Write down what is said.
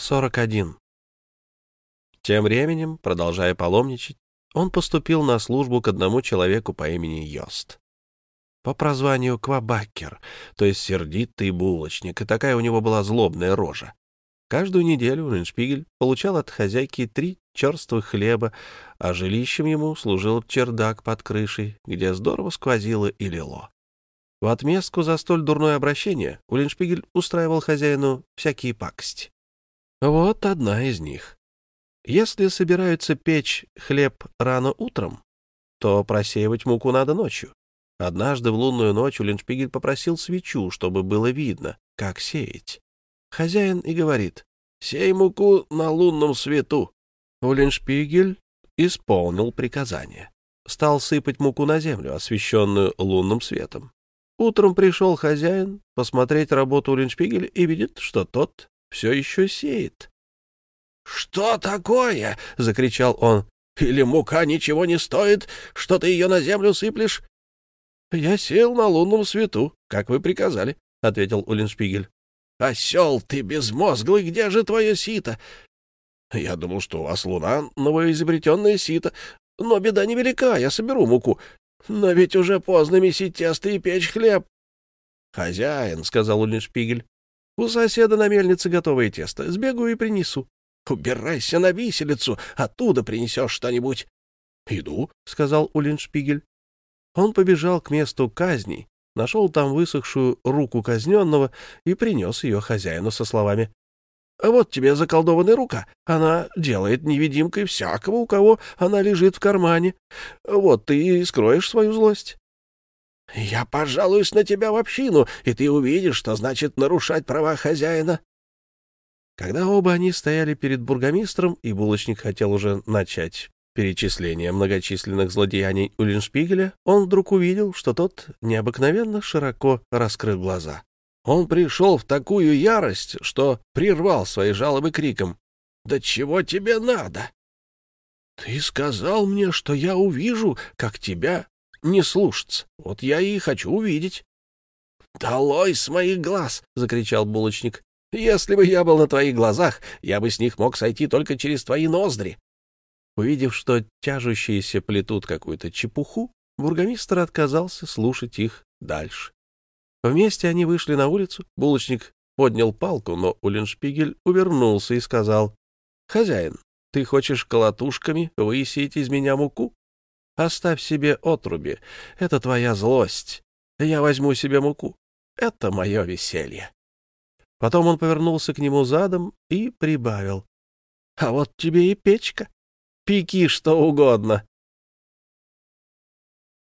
41. Тем временем, продолжая паломничать, он поступил на службу к одному человеку по имени Йост. По прозванию Квабакер, то есть сердитый булочник, и такая у него была злобная рожа. Каждую неделю Риншпигель получал от хозяйки три черствых хлеба, а жилищем ему служил чердак под крышей, где здорово сквозило и лило. В отместку за столь дурное обращение Уллиншпигель устраивал хозяину всякие пакости. Вот одна из них. Если собираются печь хлеб рано утром, то просеивать муку надо ночью. Однажды в лунную ночь Уллиншпигель попросил свечу, чтобы было видно, как сеять. Хозяин и говорит, «Сей муку на лунном свету». Уллиншпигель исполнил приказание. Стал сыпать муку на землю, освещенную лунным светом. Утром пришел хозяин посмотреть работу Уллиншпигеля и видит, что тот все еще сеет. «Что такое?» — закричал он. «Или мука ничего не стоит, что ты ее на землю сыплешь?» «Я сел на лунном свету, как вы приказали», — ответил Уллиншпигель. «Осел ты безмозглый, где же твое сито?» «Я думал, что у вас луна — новоизобретенное сито, но беда невелика, я соберу муку. Но ведь уже поздно месить тесто и печь хлеб. — Хозяин, — сказал Уллиншпигель, — у соседа на мельнице готовое тесто. Сбегу и принесу. Убирайся на виселицу, оттуда принесешь что-нибудь. — Иду, — сказал Уллиншпигель. Он побежал к месту казни, нашел там высохшую руку казненного и принес ее хозяину со словами вот тебе заколдованная рука. Она делает невидимкой всякого, у кого она лежит в кармане. Вот ты и скроешь свою злость. Я пожалуюсь на тебя в общину, и ты увидишь, что значит нарушать права хозяина. Когда оба они стояли перед бургомистром, и булочник хотел уже начать перечисление многочисленных злодеяний Уллиншпигеля, он вдруг увидел, что тот необыкновенно широко раскрыл глаза. Он пришел в такую ярость, что прервал свои жалобы криком. «Да чего тебе надо?» «Ты сказал мне, что я увижу, как тебя не слушаться. Вот я и хочу увидеть». «Долой с моих глаз!» — закричал булочник. «Если бы я был на твоих глазах, я бы с них мог сойти только через твои ноздри». Увидев, что тяжущиеся плетут какую-то чепуху, бургомистр отказался слушать их дальше. Вместе они вышли на улицу. Булочник поднял палку, но Уллиншпигель увернулся и сказал, «Хозяин, ты хочешь колотушками высеять из меня муку? Оставь себе отруби, это твоя злость. Я возьму себе муку, это мое веселье». Потом он повернулся к нему задом и прибавил, «А вот тебе и печка. Пеки что угодно,